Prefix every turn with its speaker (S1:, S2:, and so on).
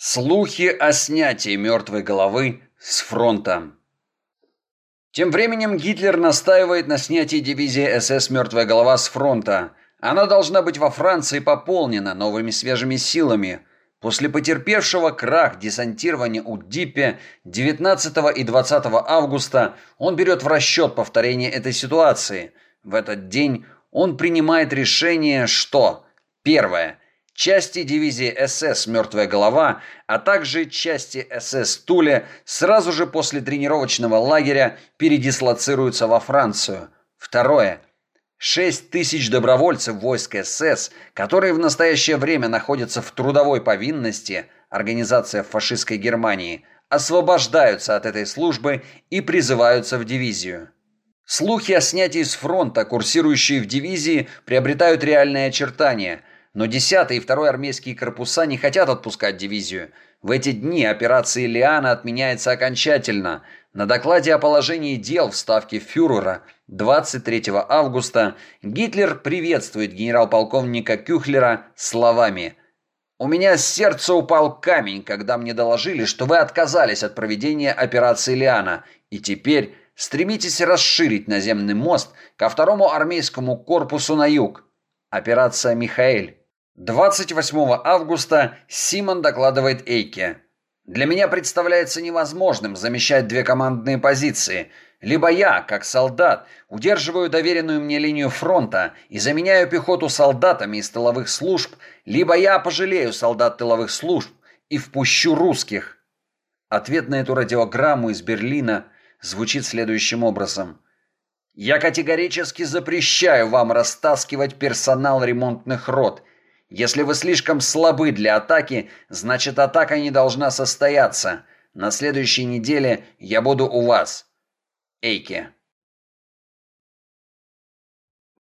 S1: Слухи о снятии мертвой головы с фронта. Тем временем Гитлер настаивает на снятии дивизии СС «Мертвая голова» с фронта. Она должна быть во Франции пополнена новыми свежими силами. После потерпевшего крах десантирования у Диппе 19 и 20 августа он берет в расчет повторение этой ситуации. В этот день он принимает решение, что Первое – Части дивизии СС «Мертвая голова», а также части СС «Туле» сразу же после тренировочного лагеря передислоцируются во Францию. Второе. 6 тысяч добровольцев войск СС, которые в настоящее время находятся в трудовой повинности, организация фашистской Германии, освобождаются от этой службы и призываются в дивизию. Слухи о снятии с фронта, курсирующие в дивизии, приобретают реальные очертания – но 10 и 2 армейские корпуса не хотят отпускать дивизию. В эти дни операция «Лиана» отменяется окончательно. На докладе о положении дел в ставке фюрера 23 августа Гитлер приветствует генерал-полковника Кюхлера словами «У меня с сердца упал камень, когда мне доложили, что вы отказались от проведения операции «Лиана», и теперь стремитесь расширить наземный мост ко второму армейскому корпусу на юг. Операция «Михаэль». 28 августа Симон докладывает Эйке. «Для меня представляется невозможным замещать две командные позиции. Либо я, как солдат, удерживаю доверенную мне линию фронта и заменяю пехоту солдатами из тыловых служб, либо я пожалею солдат тыловых служб и впущу русских». Ответ на эту радиограмму из Берлина звучит следующим образом. «Я категорически запрещаю вам растаскивать персонал ремонтных рот – если вы слишком слабы для атаки, значит атака не должна состояться. На следующей неделе я буду у вас. Эйке.